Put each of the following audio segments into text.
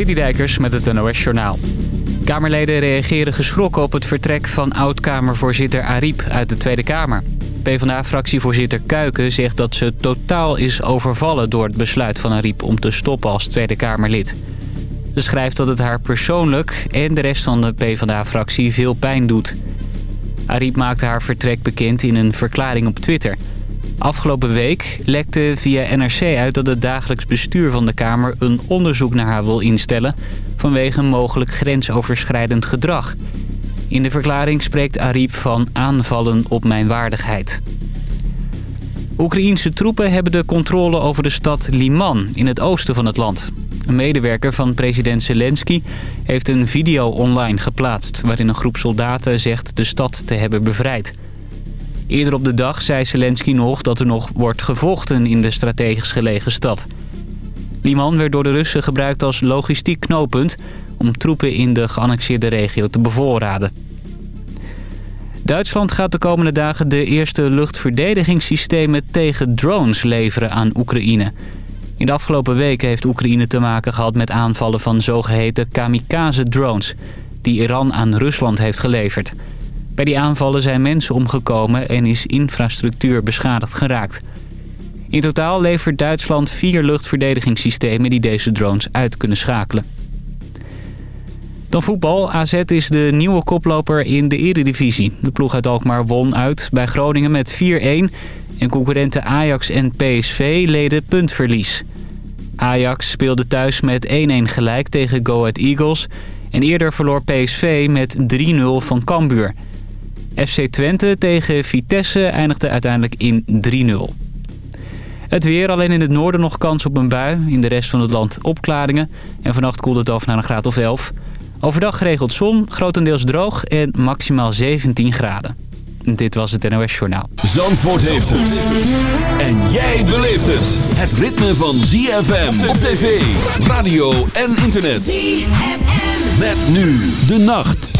Citydijkers met het NOS Journaal. Kamerleden reageren geschrokken op het vertrek van oud-Kamervoorzitter Ariep uit de Tweede Kamer. PvdA-fractievoorzitter Kuiken zegt dat ze totaal is overvallen door het besluit van Ariep om te stoppen als Tweede Kamerlid. Ze schrijft dat het haar persoonlijk en de rest van de PvdA-fractie veel pijn doet. Ariep maakte haar vertrek bekend in een verklaring op Twitter. Afgelopen week lekte via NRC uit dat het dagelijks bestuur van de Kamer... een onderzoek naar haar wil instellen vanwege mogelijk grensoverschrijdend gedrag. In de verklaring spreekt Ariep van aanvallen op mijn waardigheid. Oekraïense troepen hebben de controle over de stad Liman in het oosten van het land. Een medewerker van president Zelensky heeft een video online geplaatst... waarin een groep soldaten zegt de stad te hebben bevrijd. Eerder op de dag zei Zelensky nog dat er nog wordt gevochten in de strategisch gelegen stad. Liman werd door de Russen gebruikt als logistiek knooppunt... om troepen in de geannexeerde regio te bevoorraden. Duitsland gaat de komende dagen de eerste luchtverdedigingssystemen tegen drones leveren aan Oekraïne. In de afgelopen weken heeft Oekraïne te maken gehad met aanvallen van zogeheten kamikaze-drones... die Iran aan Rusland heeft geleverd. Bij die aanvallen zijn mensen omgekomen en is infrastructuur beschadigd geraakt. In totaal levert Duitsland vier luchtverdedigingssystemen die deze drones uit kunnen schakelen. Dan voetbal. AZ is de nieuwe koploper in de eredivisie. De ploeg uit Alkmaar won uit bij Groningen met 4-1... en concurrenten Ajax en PSV leden puntverlies. Ajax speelde thuis met 1-1 gelijk tegen Go Ahead Eagles... en eerder verloor PSV met 3-0 van Cambuur. FC Twente tegen Vitesse eindigde uiteindelijk in 3-0. Het weer, alleen in het noorden nog kans op een bui. In de rest van het land opklaringen. En vannacht koelt het af naar een graad of 11. Overdag geregeld zon, grotendeels droog en maximaal 17 graden. Dit was het NOS Journaal. Zandvoort heeft het. En jij beleeft het. Het ritme van ZFM op tv, radio en internet. ZFM. Met nu de nacht.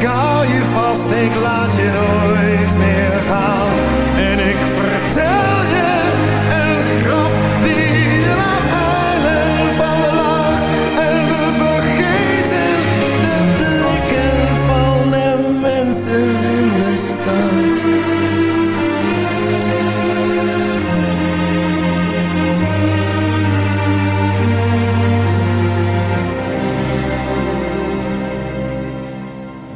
ik hou je vast, ik laat je nooit meer gaan. En ik vertel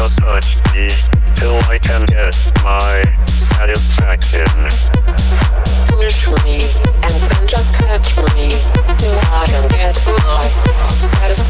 Just touch me till I can get my satisfaction. Push me, and then just me till I can get my satisfaction.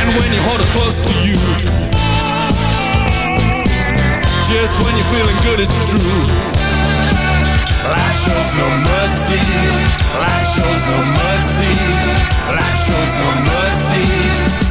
And when you hold close to you Just when you're feeling good, it's true. Life shows no mercy. Life shows no mercy. Life shows no mercy.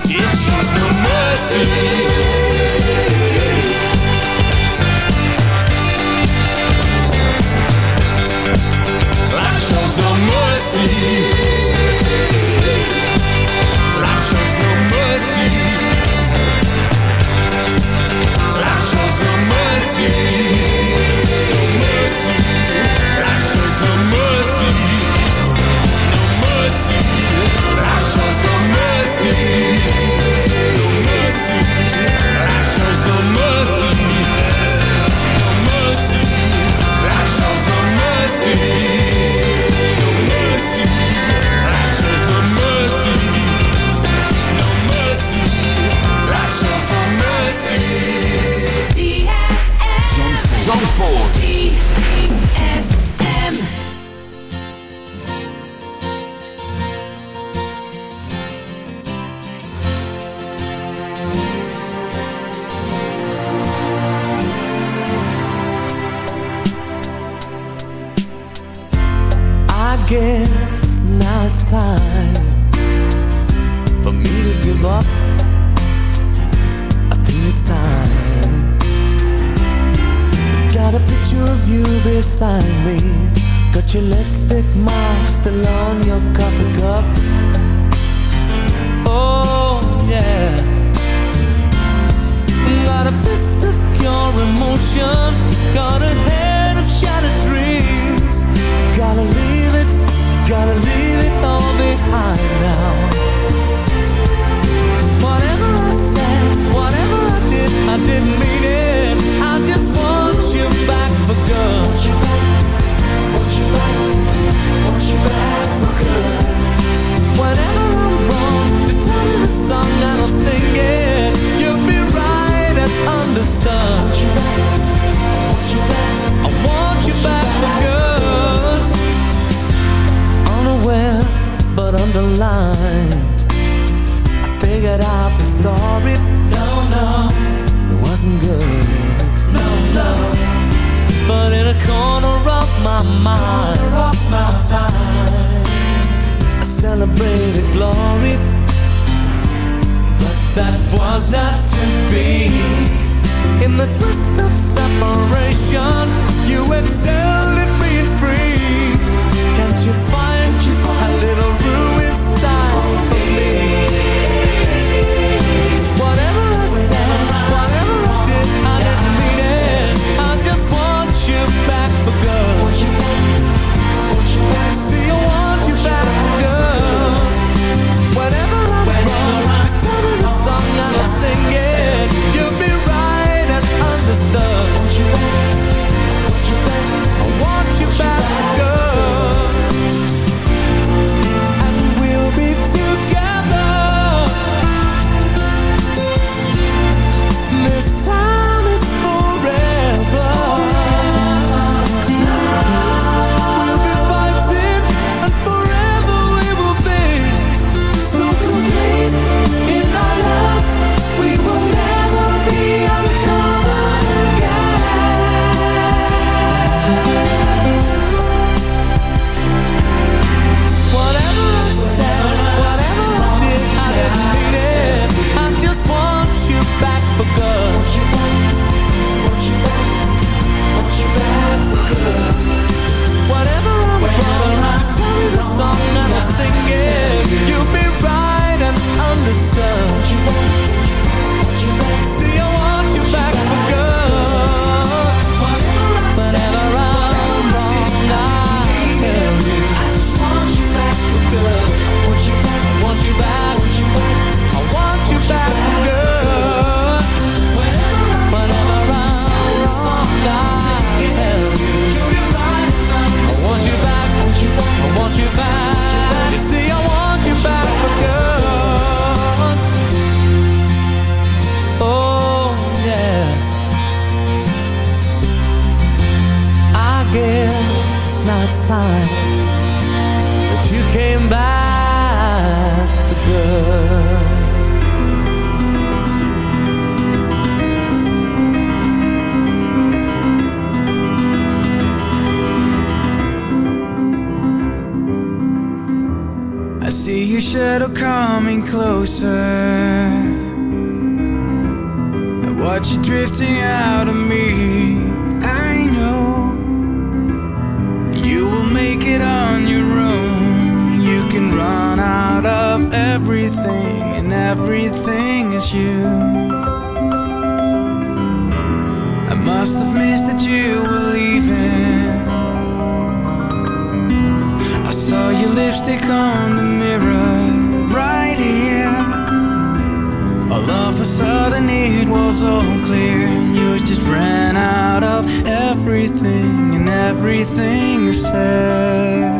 everything said.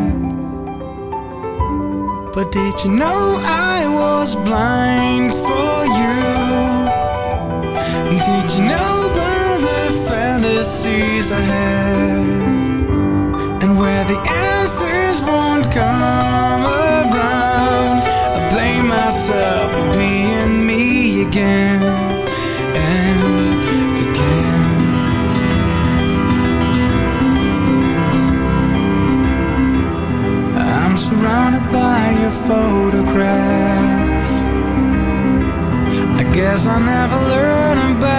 But did you know I was blind for you? And did you know by the fantasies I had? And where the answers won't come around, I blame myself for being me again. surrounded by your photographs. I guess I never learned about.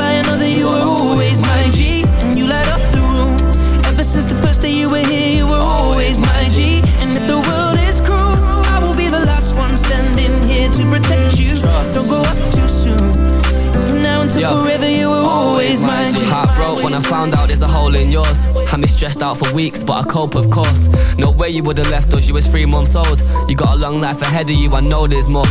by another You were always my G And you light up the room Ever since the first day you were here You were always my G And if the world is cruel I will be the last one standing here To protect you Don't grow up too soon From now until Yo. forever You were always my G Heart broke when I found out there's a hole in yours. Had me stressed out for weeks, but I cope, of course. No way you would've left us, you was three months old. You got a long life ahead of you, I know there's more.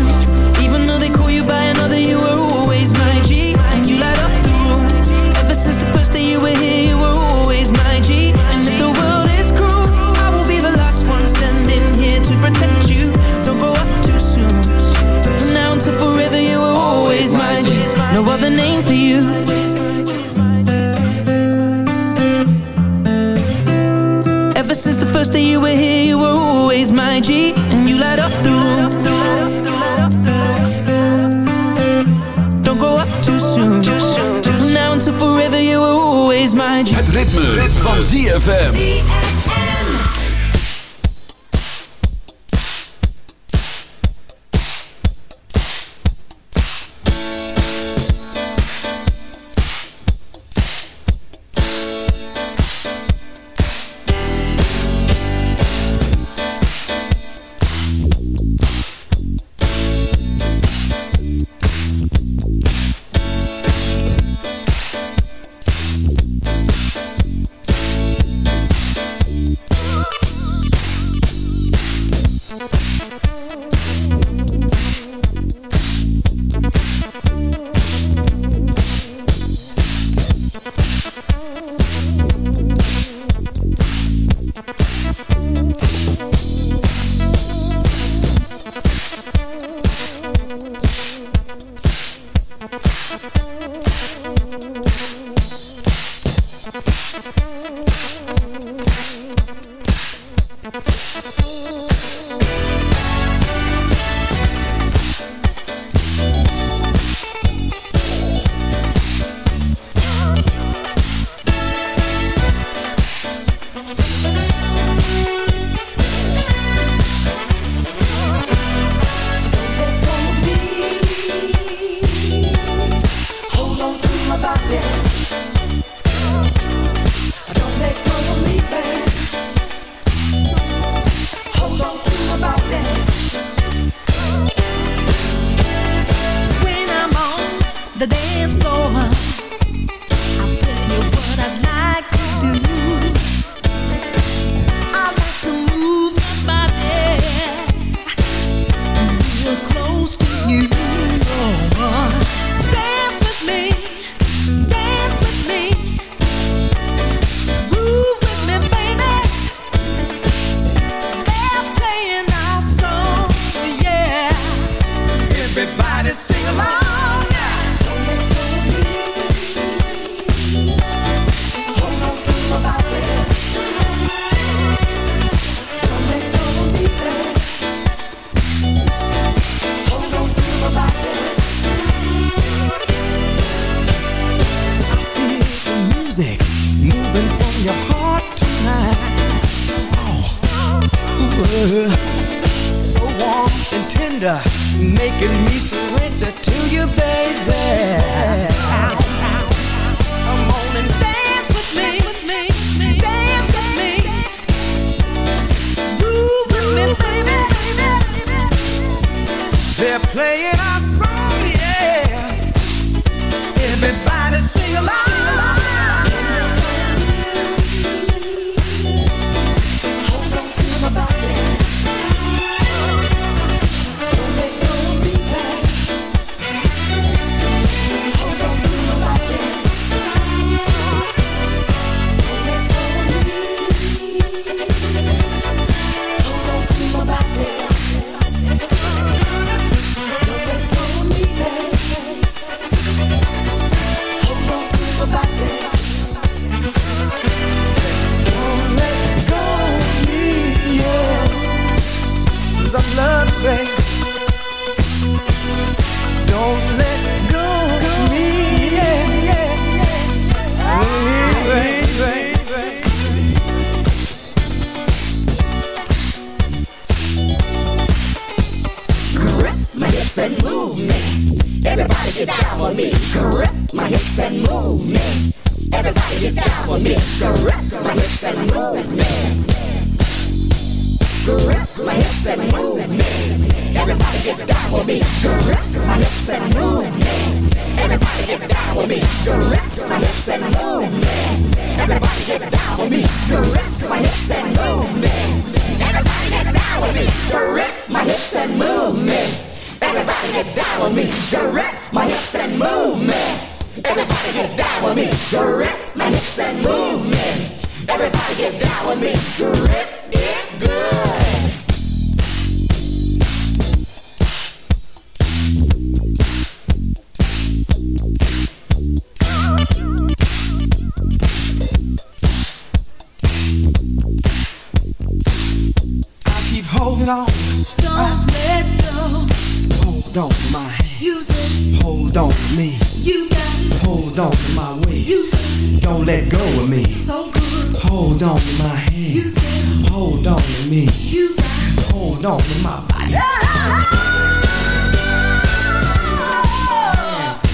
Hold on to my body.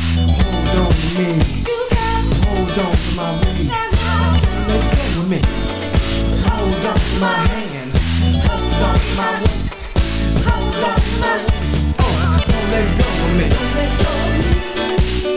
Hold on to me. Hold on to my waist. Let go with me. Hold on to my hands. Hold on to my waist. Hold on to my waist. Oh, don't let go of me. Don't let go of me.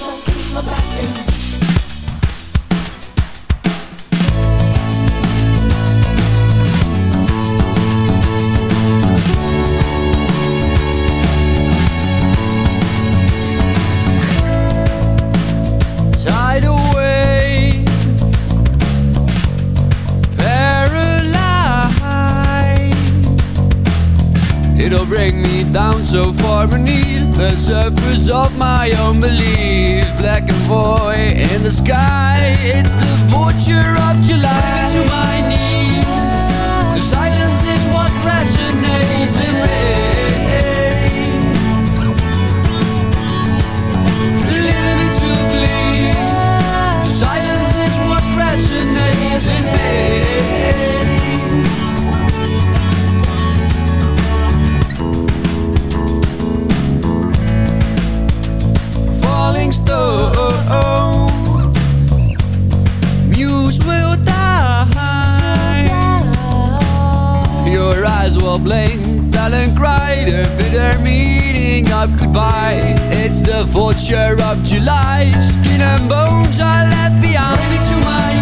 keep my back in. It'll bring me down so far beneath the surface of my own belief. Black and void in the sky, it's the vulture of July. my knees. Length, Alan cried a bitter meaning of goodbye. It's the vulture of July, skin and bones I left behind. Bring me to my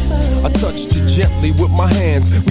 I touched you gently with my hands.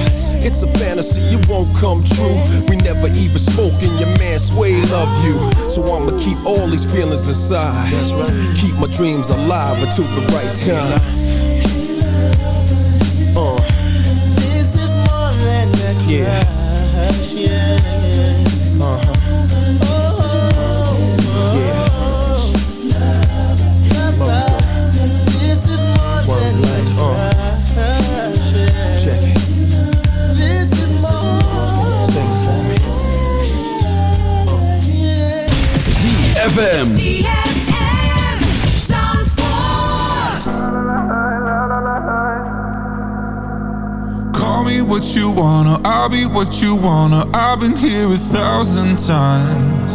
it's a fantasy, it won't come true. We never even spoke, and your man Sway love you. So I'ma keep all these feelings inside. Keep my dreams alive until the right time. Uh. This is more than a Yeah. crush, yes. Uh-huh. ZFM. Call me what you wanna, I'll be what you wanna. I've been here a thousand times.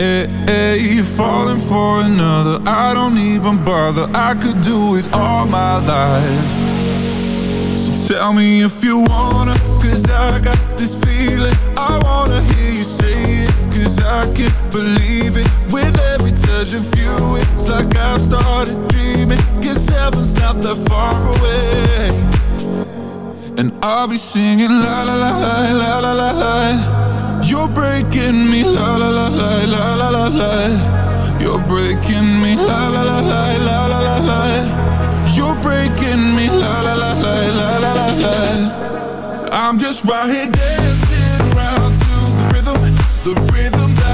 Hey, hey, you're falling for another. I don't even bother. I could do it all my life. So tell me if you wanna, cause I got this feeling. I wanna cause I can't believe it. With every touch of you, it's like I've started dreaming. Guess heaven's not that far away. And I'll be singing la la la la la la la la. You're breaking me la la la la la la la la. You're breaking me la la la la la la la la. You're breaking me la la la la la la la la. I'm just right here dancing around to the rhythm, the rhythm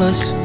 us.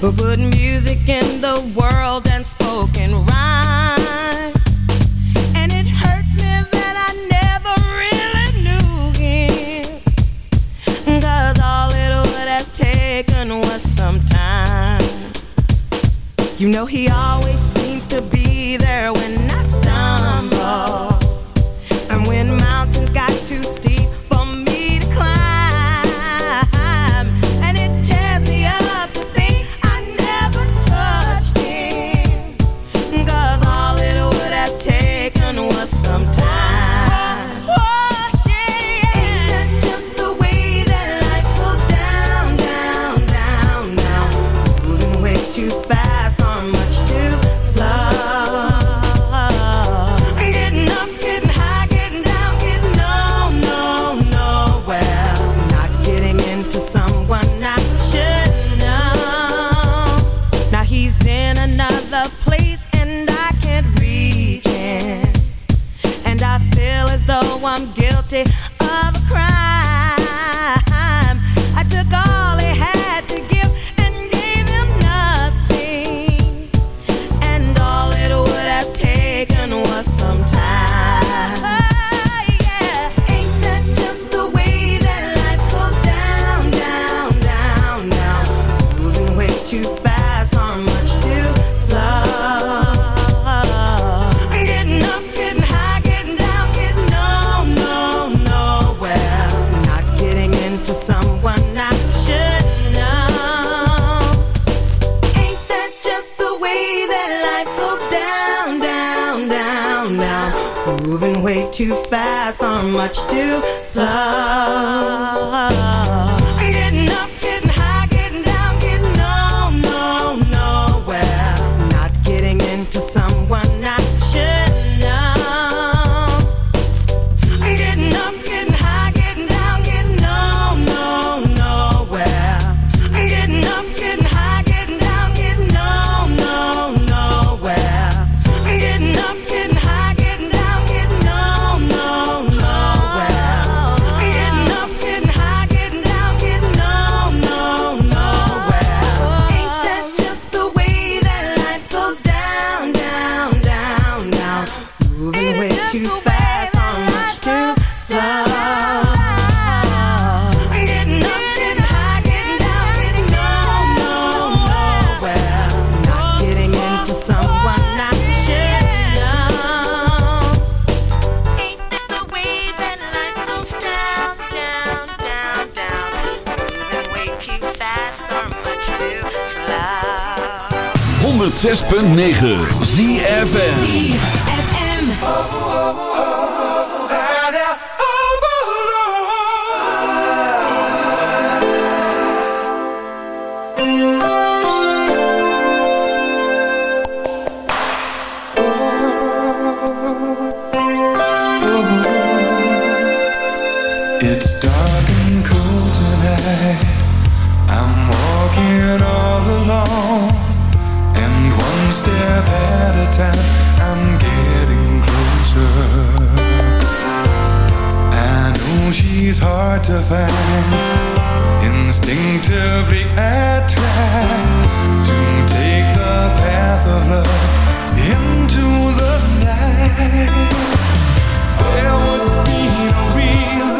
Who put music in the world Too to. It's dark and cold tonight. I'm walking all alone, and one step at a time. I'm getting closer. I know she's hard to find. Instinctively, to take the path of love into the night. There would be no reason.